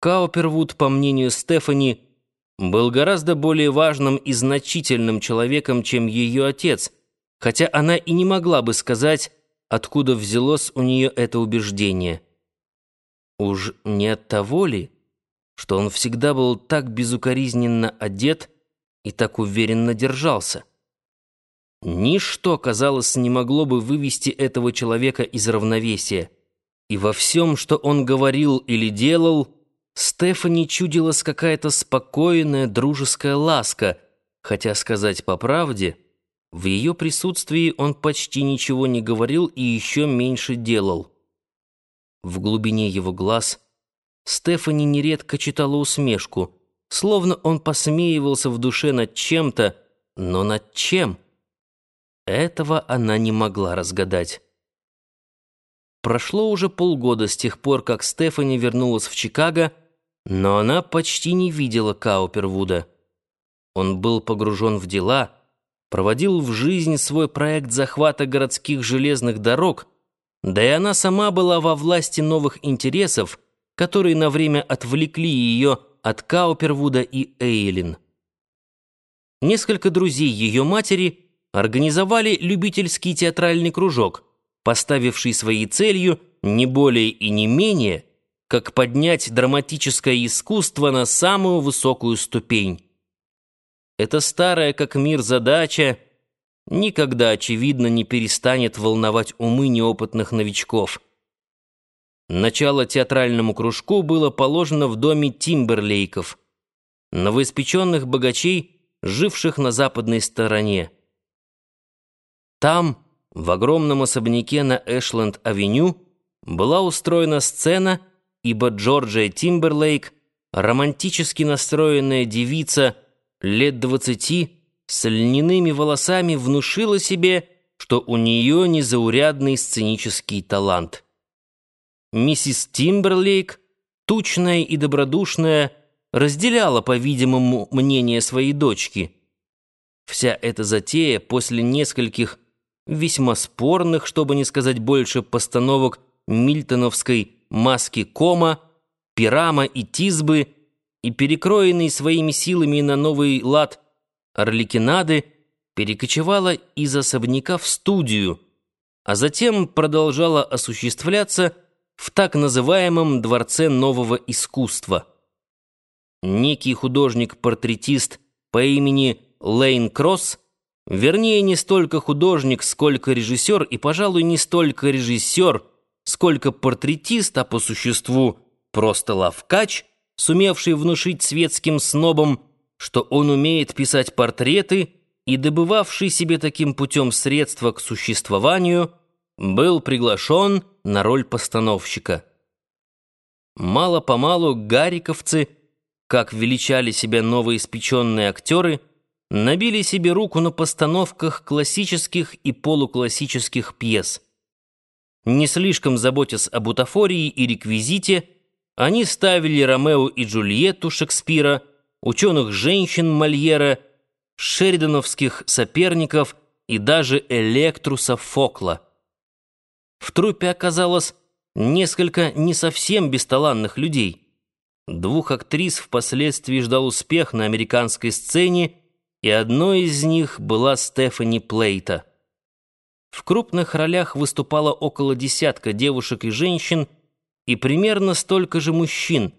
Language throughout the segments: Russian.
Каупервуд, по мнению Стефани, был гораздо более важным и значительным человеком, чем ее отец, хотя она и не могла бы сказать, откуда взялось у нее это убеждение. Уж не от того ли, что он всегда был так безукоризненно одет и так уверенно держался? Ничто, казалось, не могло бы вывести этого человека из равновесия. И во всем, что он говорил или делал, Стефани чудилась какая-то спокойная дружеская ласка, хотя, сказать по правде, в ее присутствии он почти ничего не говорил и еще меньше делал. В глубине его глаз Стефани нередко читала усмешку, словно он посмеивался в душе над чем-то, но над чем? Этого она не могла разгадать. Прошло уже полгода с тех пор, как Стефани вернулась в Чикаго, но она почти не видела Каупервуда. Он был погружен в дела, проводил в жизнь свой проект захвата городских железных дорог, да и она сама была во власти новых интересов, которые на время отвлекли ее от Каупервуда и Эйлин. Несколько друзей ее матери организовали любительский театральный кружок, поставивший своей целью не более и не менее, как поднять драматическое искусство на самую высокую ступень. Эта старая как мир задача никогда, очевидно, не перестанет волновать умы неопытных новичков. Начало театральному кружку было положено в доме Тимберлейков, новоиспеченных богачей, живших на западной стороне. Там, в огромном особняке на Эшленд-авеню, была устроена сцена, ибо Джорджия Тимберлейк, романтически настроенная девица лет двадцати, с льняными волосами внушила себе, что у нее незаурядный сценический талант. Миссис Тимберлейк, тучная и добродушная, разделяла, по-видимому, мнение своей дочки. Вся эта затея после нескольких весьма спорных, чтобы не сказать больше, постановок мильтоновской маски Кома, Пирама и Тизбы и перекроенный своими силами на новый лад Орликинады перекочевала из особняка в студию, а затем продолжала осуществляться в так называемом Дворце нового искусства. Некий художник-портретист по имени Лейн Кросс Вернее, не столько художник, сколько режиссер, и, пожалуй, не столько режиссер, сколько портретист, а по существу просто лавкач, сумевший внушить светским снобам, что он умеет писать портреты и добывавший себе таким путем средства к существованию, был приглашен на роль постановщика. Мало-помалу гариковцы, как величали себя новоиспеченные актеры, набили себе руку на постановках классических и полуклассических пьес. Не слишком заботясь об бутафории и реквизите, они ставили Ромео и Джульетту Шекспира, ученых женщин Мольера, шеридановских соперников и даже Электруса Фокла. В труппе оказалось несколько не совсем бесталанных людей. Двух актрис впоследствии ждал успех на американской сцене, и одной из них была Стефани Плейта. В крупных ролях выступало около десятка девушек и женщин, и примерно столько же мужчин.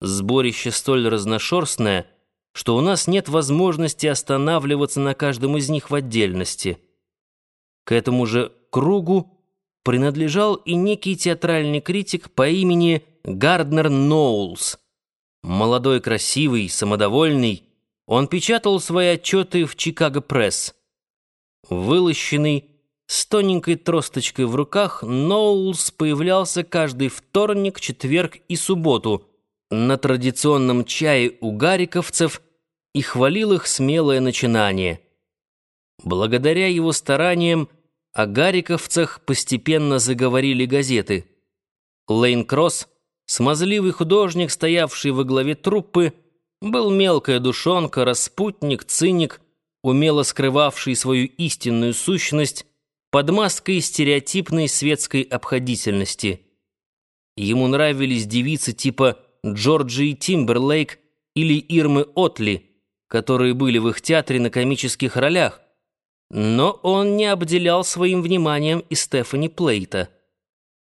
Сборище столь разношерстное, что у нас нет возможности останавливаться на каждом из них в отдельности. К этому же кругу принадлежал и некий театральный критик по имени Гарднер Ноулс. Молодой, красивый, самодовольный, он печатал свои отчеты в «Чикаго Пресс». Вылощенный, с тоненькой тросточкой в руках, Ноулс появлялся каждый вторник, четверг и субботу на традиционном чае у гариковцев и хвалил их смелое начинание. Благодаря его стараниям о гариковцах постепенно заговорили газеты. Лейн Кросс, смазливый художник, стоявший во главе труппы, был мелкая душонка, распутник, циник, умело скрывавший свою истинную сущность под маской стереотипной светской обходительности. Ему нравились девицы типа Джорджии Тимберлейк или Ирмы Отли, которые были в их театре на комических ролях, но он не обделял своим вниманием и Стефани Плейта –